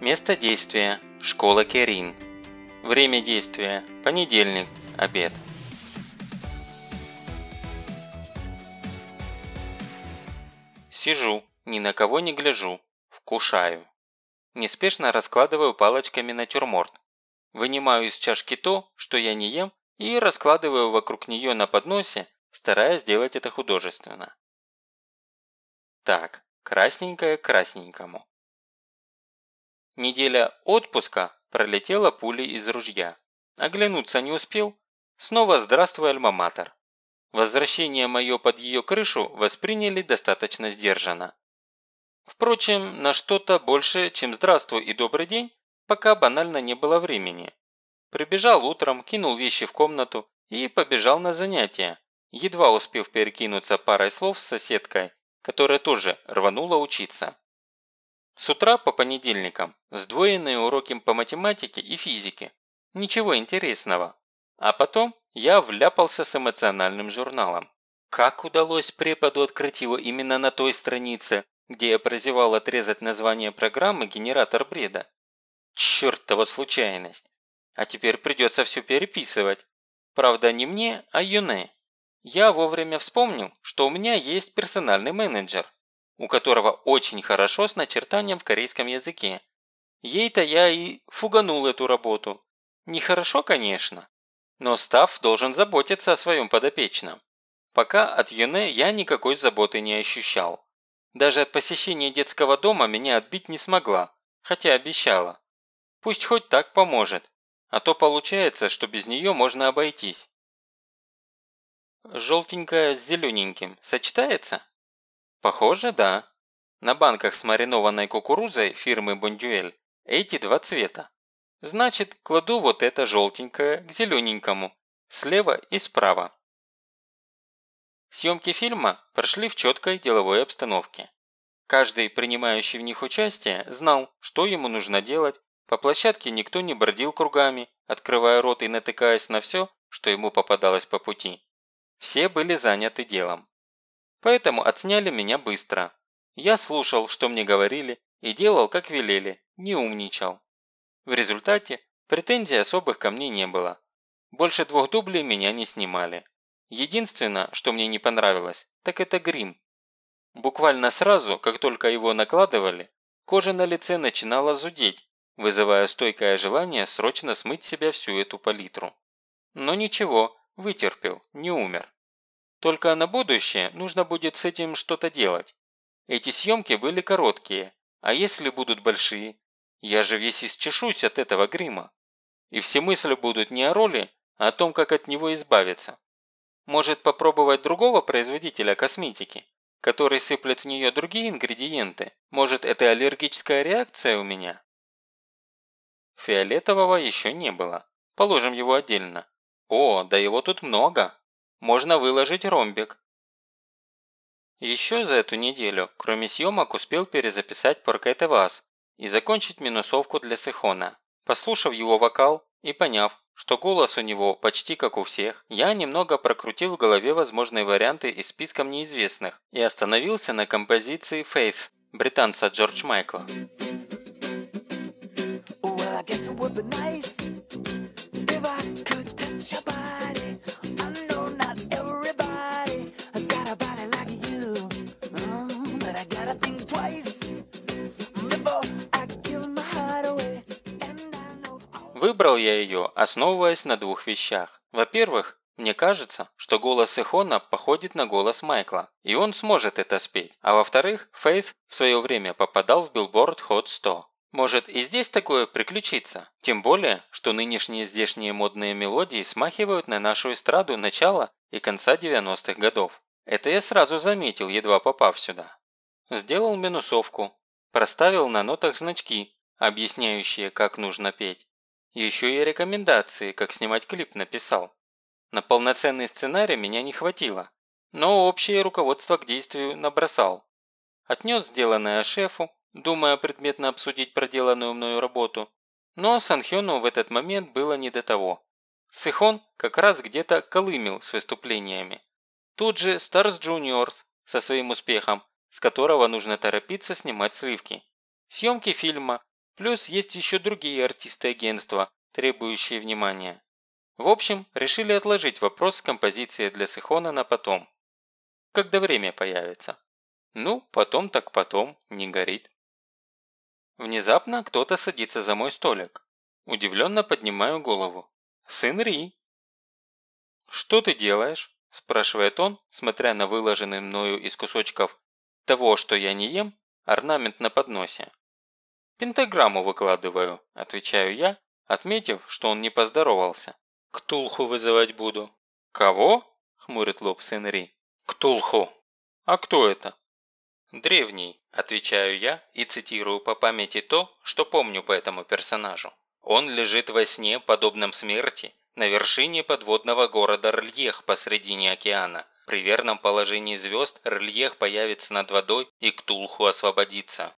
Место действия – школа Керин. Время действия – понедельник, обед. Сижу, ни на кого не гляжу, вкушаю. Неспешно раскладываю палочками натюрморт. Вынимаю из чашки то, что я не ем, и раскладываю вокруг нее на подносе, стараясь сделать это художественно. Так, красненькое красненькому. Неделя отпуска пролетела пулей из ружья. Оглянуться не успел. Снова здравствуй, альма-матер. Возвращение мое под ее крышу восприняли достаточно сдержанно. Впрочем, на что-то больше, чем здравствуй и добрый день, пока банально не было времени. Прибежал утром, кинул вещи в комнату и побежал на занятия, едва успев перекинуться парой слов с соседкой, которая тоже рванула учиться. С утра по понедельникам сдвоенные уроки по математике и физике. Ничего интересного. А потом я вляпался с эмоциональным журналом. Как удалось преподу открыть его именно на той странице, где я прозевал отрезать название программы «Генератор бреда»? Чертова случайность. А теперь придется все переписывать. Правда, не мне, а Юне. Я вовремя вспомнил, что у меня есть персональный менеджер, у которого очень хорошо с начертанием в корейском языке. Ей-то я и фуганул эту работу. Нехорошо, конечно, но Став должен заботиться о своем подопечном. Пока от Юне я никакой заботы не ощущал. Даже от посещения детского дома меня отбить не смогла, хотя обещала. Пусть хоть так поможет, а то получается, что без нее можно обойтись. Желтенькая с зелененьким сочетается? Похоже, да. На банках с маринованной кукурузой фирмы Бондюэль эти два цвета. Значит, кладу вот это желтенькое к зелененькому, слева и справа. Съемки фильма прошли в четкой деловой обстановке. Каждый, принимающий в них участие, знал, что ему нужно делать, по площадке никто не бродил кругами, открывая рот и натыкаясь на все, что ему попадалось по пути. Все были заняты делом. Поэтому отсняли меня быстро. Я слушал, что мне говорили, и делал, как велели, не умничал. В результате претензий особых ко мне не было. Больше двух дублей меня не снимали. Единственное, что мне не понравилось, так это грим. Буквально сразу, как только его накладывали, кожа на лице начинала зудеть, вызывая стойкое желание срочно смыть себя всю эту палитру. Но ничего, вытерпел, не умер. Только на будущее нужно будет с этим что-то делать. Эти съемки были короткие, а если будут большие? Я же весь исчешусь от этого грима. И все мысли будут не о роли, а о том, как от него избавиться. Может попробовать другого производителя косметики, который сыплет в нее другие ингредиенты? Может это аллергическая реакция у меня? Фиолетового еще не было. Положим его отдельно. О, да его тут много можно выложить ромбик. Еще за эту неделю, кроме съемок, успел перезаписать Поркет Вас и закончить минусовку для Сихона. Послушав его вокал и поняв, что голос у него почти как у всех, я немного прокрутил в голове возможные варианты из списком неизвестных и остановился на композиции «Faith» британца Джордж Майкла. Выбрал я ее, основываясь на двух вещах. Во-первых, мне кажется, что голос Эхона походит на голос Майкла, и он сможет это спеть. А во-вторых, Фейт в свое время попадал в Billboard Hot 100. Может и здесь такое приключится? Тем более, что нынешние здешние модные мелодии смахивают на нашу эстраду начала и конца 90-х годов. Это я сразу заметил, едва попав сюда. Сделал минусовку, проставил на нотах значки, объясняющие, как нужно петь. Еще и рекомендации, как снимать клип, написал. На полноценный сценарий меня не хватило, но общее руководство к действию набросал. Отнес сделанное шефу, думая предметно обсудить проделанную мною работу, но Санхёну в этот момент было не до того. Сихон как раз где-то колымил с выступлениями. Тут же Stars Juniors со своим успехом, с которого нужно торопиться снимать сливки. Съемки фильма, Плюс есть еще другие артисты агентства, требующие внимания. В общем, решили отложить вопрос с композицией для Сихона на потом. Когда время появится. Ну, потом так потом, не горит. Внезапно кто-то садится за мой столик. Удивленно поднимаю голову. Сын Ри. «Что ты делаешь?» – спрашивает он, смотря на выложенный мною из кусочков того, что я не ем, орнамент на подносе. «Пентаграмму выкладываю», – отвечаю я, отметив, что он не поздоровался. «Ктулху вызывать буду». «Кого?» – хмурит лоб сын Ри. «Ктулху». «А кто это?» «Древний», – отвечаю я и цитирую по памяти то, что помню по этому персонажу. Он лежит во сне, подобном смерти, на вершине подводного города Рельех посредине океана. При верном положении звезд Рельех появится над водой и Ктулху освободится.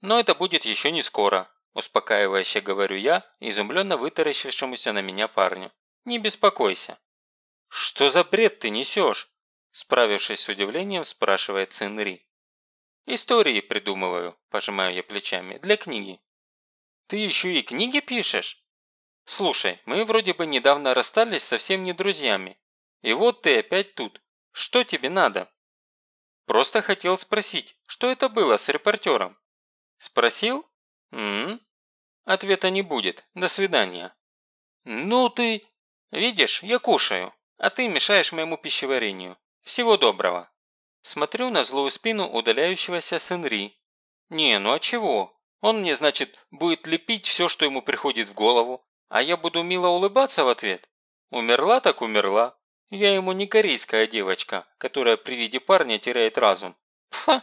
Но это будет еще не скоро, успокаивающе говорю я, изумленно вытаращившемуся на меня парню. Не беспокойся. Что за бред ты несешь? Справившись с удивлением, спрашивает сын Ри. «Истории придумываю», – пожимаю я плечами, – «для книги». «Ты еще и книги пишешь?» «Слушай, мы вроде бы недавно расстались совсем не друзьями. И вот ты опять тут. Что тебе надо?» «Просто хотел спросить, что это было с репортером?» «Спросил? М, -м, Ответа не будет. До свидания». «Ну ты...» «Видишь, я кушаю, а ты мешаешь моему пищеварению. Всего доброго». Смотрю на злую спину удаляющегося Сенри. Не, ну а чего? Он мне, значит, будет лепить все, что ему приходит в голову, а я буду мило улыбаться в ответ? Умерла так умерла. Я ему не корейская девочка, которая при виде парня теряет разум. Пфа!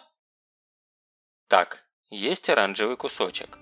Так, есть оранжевый кусочек.